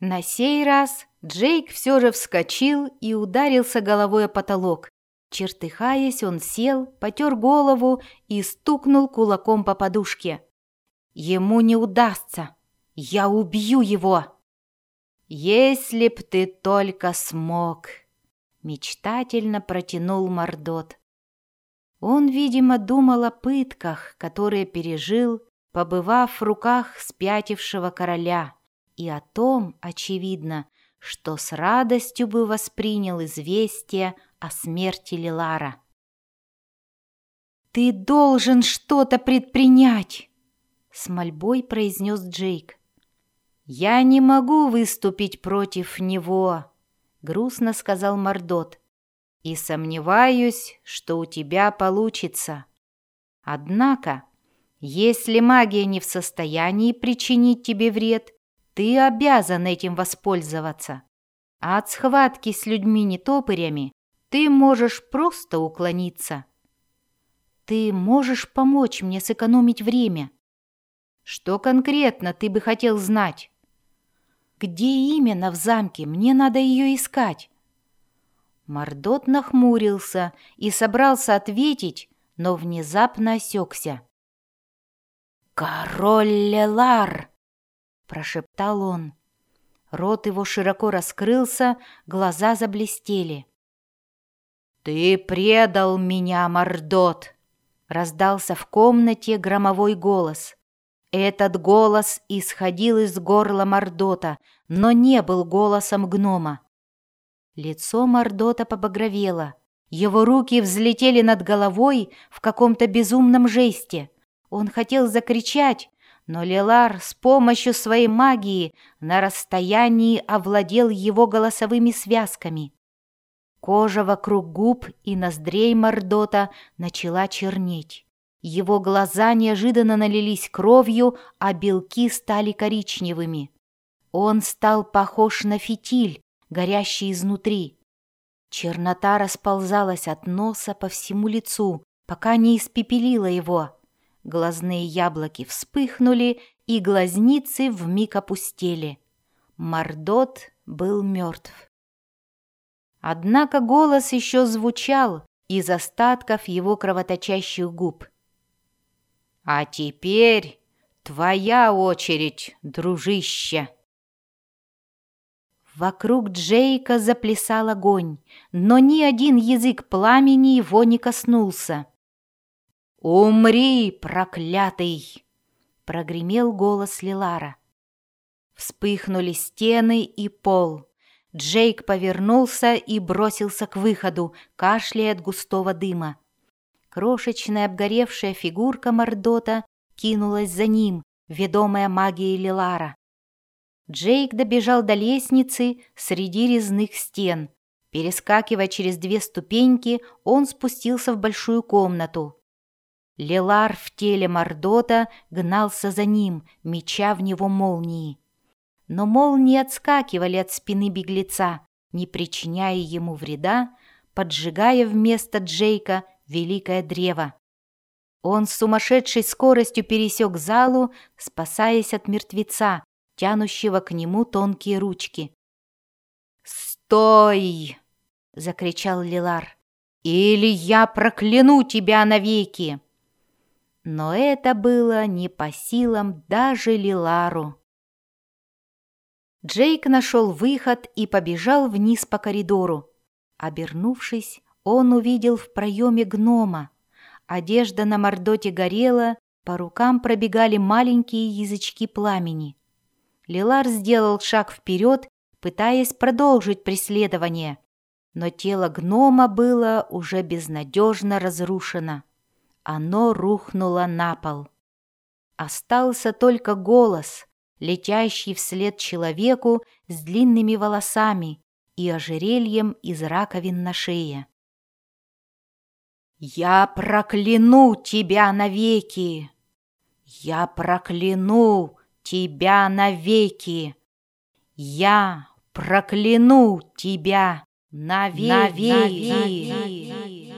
На сей раз Джейк все же вскочил и ударился головой о потолок. Чертыхаясь, он сел, потер голову и стукнул кулаком по подушке. «Ему не удастся! Я убью его!» «Если б ты только смог!» — мечтательно протянул Мордот. Он, видимо, думал о пытках, которые пережил, побывав в руках спятившего короля, и о том, очевидно, что с радостью бы воспринял известие о смерти Лилара. «Ты должен что-то предпринять!» — с мольбой произнес Джейк. «Я не могу выступить против него», — грустно сказал Мордот. «И сомневаюсь, что у тебя получится. Однако, если магия не в состоянии причинить тебе вред, ты обязан этим воспользоваться. А от схватки с людьми-нетопырями ты можешь просто уклониться. Ты можешь помочь мне сэкономить время. Что конкретно ты бы хотел знать? Где именно в замке? Мне надо ее искать. Мордот нахмурился и собрался ответить, но внезапно осекся. «Король Лелар!» — прошептал он. Рот его широко раскрылся, глаза заблестели. «Ты предал меня, Мордот!» — раздался в комнате громовой голос. Этот голос исходил из горла Мордота, но не был голосом гнома. Лицо Мордота побагровело. Его руки взлетели над головой в каком-то безумном жесте. Он хотел закричать, но Лелар с помощью своей магии на расстоянии овладел его голосовыми связками. Кожа вокруг губ и ноздрей Мордота начала чернеть. Его глаза неожиданно налились кровью, а белки стали коричневыми. Он стал похож на фитиль, горящий изнутри. Чернота расползалась от носа по всему лицу, пока не испепелила его. Глазные яблоки вспыхнули, и глазницы вмиг опустели. Мордот был мертв. Однако голос еще звучал из остатков его кровоточащих губ. А теперь твоя очередь, дружище. Вокруг Джейка заплясал огонь, но ни один язык пламени его не коснулся. «Умри, проклятый!» — прогремел голос Лилара. Вспыхнули стены и пол. Джейк повернулся и бросился к выходу, кашляя от густого дыма. Крошечная обгоревшая фигурка Мордота кинулась за ним, ведомая магией Лилара. Джейк добежал до лестницы среди резных стен. Перескакивая через две ступеньки, он спустился в большую комнату. Лилар в теле Мордота гнался за ним, меча в него молнии. Но молнии отскакивали от спины беглеца, не причиняя ему вреда, поджигая вместо Джейка великое древо. Он с сумасшедшей скоростью пересек залу, спасаясь от мертвеца, тянущего к нему тонкие ручки. «Стой!» — закричал Лилар. «Или я прокляну тебя навеки!» Но это было не по силам даже Лилару. Джейк нашел выход и побежал вниз по коридору. Обернувшись, он увидел в проеме гнома. Одежда на мордоте горела, по рукам пробегали маленькие язычки пламени. Лилар сделал шаг вперед, пытаясь продолжить преследование, но тело гнома было уже безнадежно разрушено. Оно рухнуло на пол. Остался только голос, летящий вслед человеку с длинными волосами и ожерельем из раковин на шее. «Я прокляну тебя навеки! Я прокляну тебя навеки! Я прокляну тебя навеки!» навеки.